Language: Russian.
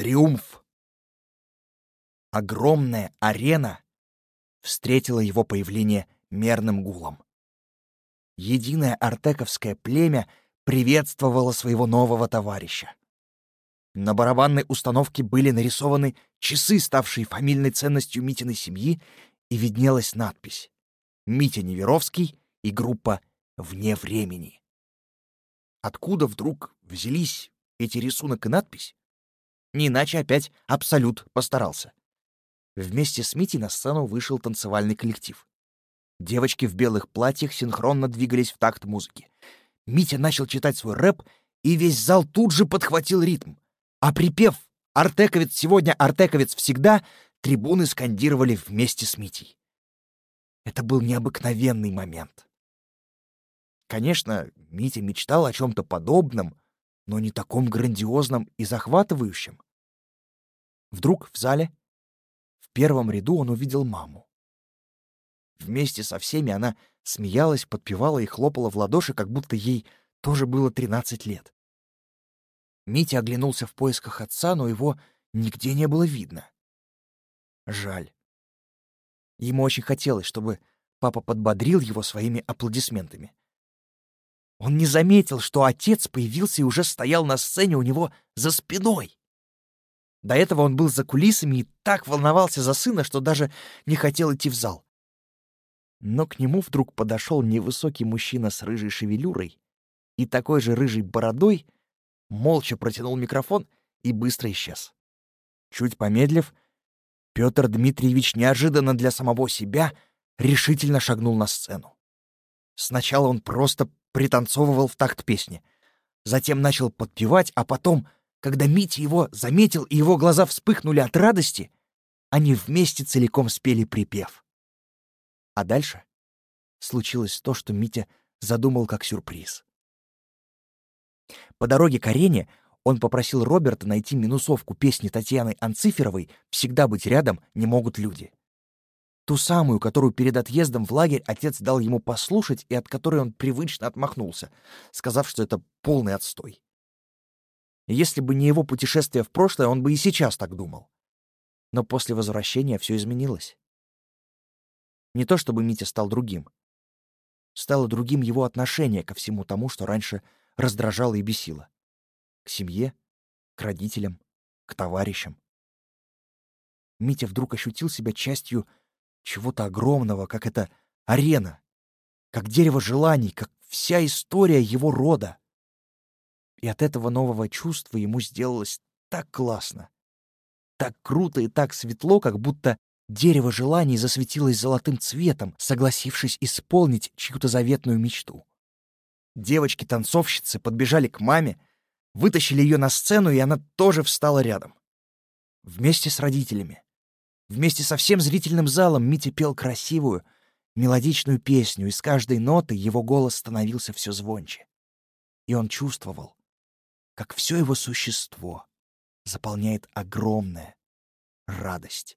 Триумф. Огромная арена встретила его появление мерным гулом. Единое артековское племя приветствовало своего нового товарища. На барабанной установке были нарисованы часы, ставшие фамильной ценностью Митиной семьи, и виднелась надпись «Митя Неверовский и группа «Вне времени». Откуда вдруг взялись эти рисунок и надпись? Не иначе опять Абсолют постарался. Вместе с Митей на сцену вышел танцевальный коллектив. Девочки в белых платьях синхронно двигались в такт музыки. Митя начал читать свой рэп, и весь зал тут же подхватил ритм. А припев «Артековец сегодня, Артековец всегда» трибуны скандировали вместе с Митей. Это был необыкновенный момент. Конечно, Митя мечтал о чем-то подобном, но не таком грандиозном и захватывающем. Вдруг в зале, в первом ряду, он увидел маму. Вместе со всеми она смеялась, подпевала и хлопала в ладоши, как будто ей тоже было 13 лет. Митя оглянулся в поисках отца, но его нигде не было видно. Жаль. Ему очень хотелось, чтобы папа подбодрил его своими аплодисментами. Он не заметил, что отец появился и уже стоял на сцене у него за спиной. До этого он был за кулисами и так волновался за сына, что даже не хотел идти в зал. Но к нему вдруг подошел невысокий мужчина с рыжей шевелюрой и такой же рыжей бородой, молча протянул микрофон и быстро исчез. Чуть помедлив, Петр Дмитриевич неожиданно для самого себя решительно шагнул на сцену. Сначала он просто пританцовывал в такт песни. Затем начал подпевать, а потом, когда Митя его заметил и его глаза вспыхнули от радости, они вместе целиком спели припев. А дальше случилось то, что Митя задумал как сюрприз. По дороге к арене он попросил Роберта найти минусовку песни Татьяны Анциферовой «Всегда быть рядом не могут люди». Ту самую, которую перед отъездом в лагерь отец дал ему послушать и от которой он привычно отмахнулся, сказав, что это полный отстой. Если бы не его путешествие в прошлое, он бы и сейчас так думал. Но после возвращения все изменилось. Не то чтобы Митя стал другим. Стало другим его отношение ко всему тому, что раньше раздражало и бесило. К семье, к родителям, к товарищам. Митя вдруг ощутил себя частью чего-то огромного, как эта арена, как дерево желаний, как вся история его рода. И от этого нового чувства ему сделалось так классно, так круто и так светло, как будто дерево желаний засветилось золотым цветом, согласившись исполнить чью-то заветную мечту. Девочки-танцовщицы подбежали к маме, вытащили ее на сцену, и она тоже встала рядом. Вместе с родителями. Вместе со всем зрительным залом Митя пел красивую, мелодичную песню, и с каждой ноты его голос становился все звонче. И он чувствовал, как все его существо заполняет огромная радость.